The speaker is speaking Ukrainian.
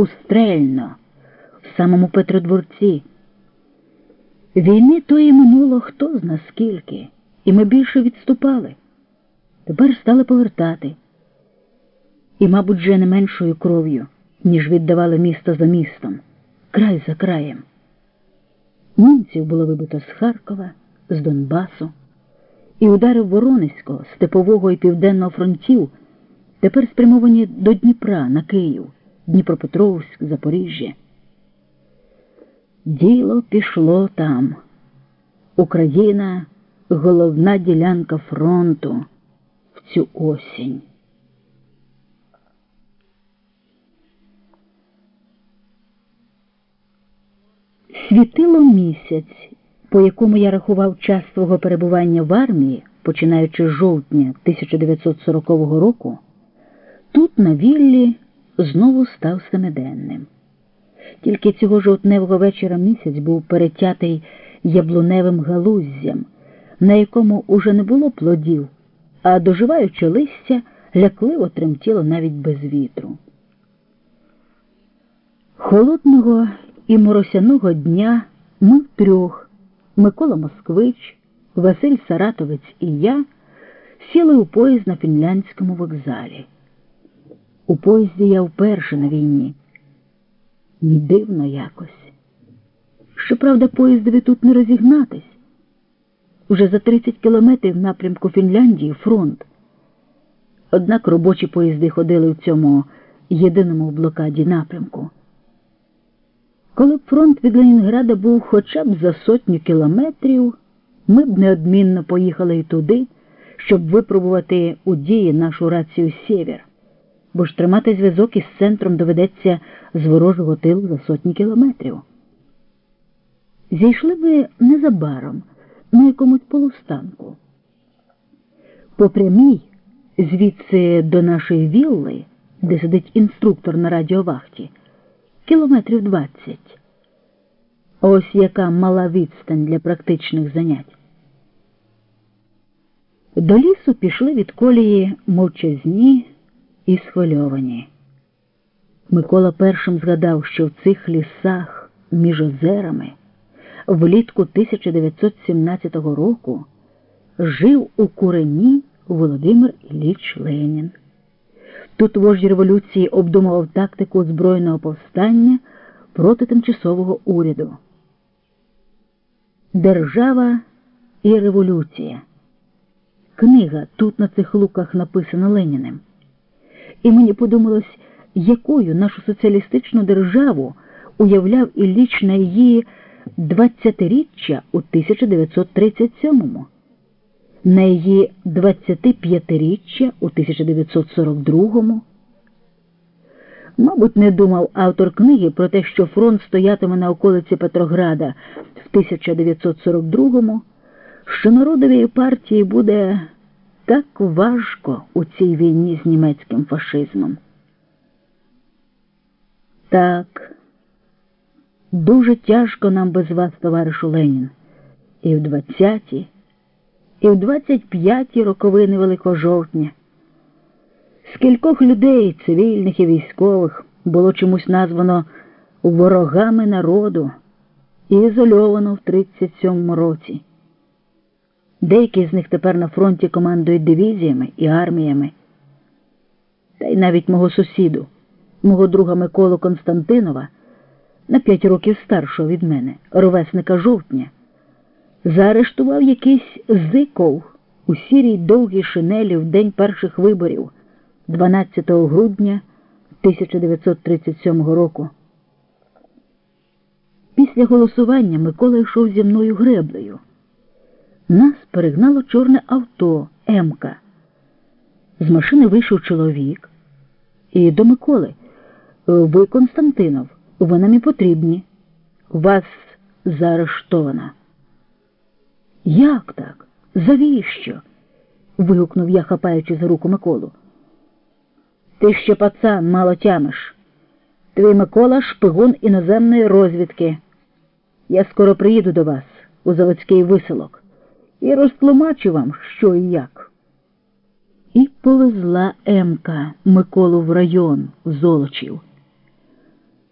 у Стрельно, в самому Петродворці. Війни тої минуло хто зна скільки, і ми більше відступали. Тепер стали повертати. І, мабуть, вже не меншою кров'ю, ніж віддавали місто за містом, край за краєм. Німців було вибито з Харкова, з Донбасу, і удари Воронезького, Степового і Південного фронтів тепер спрямовані до Дніпра на Київ, Дніпропетровськ, Запоріжжя. Діло пішло там. Україна головна ділянка фронту в цю осінь. Світило місяць, по якому я рахував час свого перебування в армії, починаючи з жовтня 1940 року, тут на віллі знову став семиденним. Тільки цього жовтневого вечора місяць був перетятий яблуневим галуздям, на якому уже не було плодів, а доживаючи листя, лякливо тремтіло навіть без вітру. Холодного і моросяного дня ми втрьох, Микола Москвич, Василь Саратовець і я сіли у поїзд на фінляндському вокзалі. У поїзді я вперше на війні. Дивно якось. Щоправда, поїздові тут не розігнатись. Уже за 30 кілометрів напрямку Фінляндії фронт. Однак робочі поїзди ходили в цьому єдиному в блокаді напрямку. Коли б фронт від Ленінграда був хоча б за сотню кілометрів, ми б неодмінно поїхали і туди, щоб випробувати у дії нашу рацію Сєвєр бо ж тримати зв'язок із центром доведеться з ворожого тилу за сотні кілометрів. Зійшли ви незабаром на якомусь полустанку. По прямій, звідси до нашої вілли, де сидить інструктор на радіовахті, кілометрів двадцять. Ось яка мала відстань для практичних занять. До лісу пішли від колії мовчазні і схвильовані. Микола першим згадав, що в цих лісах між озерами влітку 1917 року жив у курені Володимир Ілліч Ленін. Тут вождь революції обдумував тактику збройного повстання проти тимчасового уряду. Держава і революція. Книга тут на цих луках написана Леніним і мені подумалось, якою нашу соціалістичну державу уявляв Ілліч на її 20-річчя у 1937-му, на її 25-річчя у 1942-му. Мабуть, не думав автор книги про те, що фронт стоятиме на околиці Петрограда в 1942-му, що народовій партії буде так важко у цій війні з німецьким фашизмом. Так, дуже тяжко нам без вас, товаришу Ленін, і в 20-ті, і в 25-ті роковини Великого жовтня. Скількох людей, цивільних і військових, було чомусь названо ворогами народу і ізольовано в 37-му році. Деякі з них тепер на фронті командують дивізіями і арміями. Та й навіть мого сусіду, мого друга Миколу Константинова, на п'ять років старшого від мене, ровесника жовтня, заарештував якийсь зиков у сірій довгій шинелі в день перших виборів 12 грудня 1937 року. Після голосування Микола йшов зі мною греблею. Нас перегнало чорне авто Емка. З машини вийшов чоловік. І до Миколи. Ви Константинов, ви нам і потрібні. Вас заарештовано. Як так? Завіщо? вигукнув я, хапаючи за руку Миколу. Ти ще пацан мало тямиш. Твій Микола шпигун іноземної розвідки. Я скоро приїду до вас у заводський виселок і розтлумачу вам, що і як. І повезла Емка Миколу в район Золочів.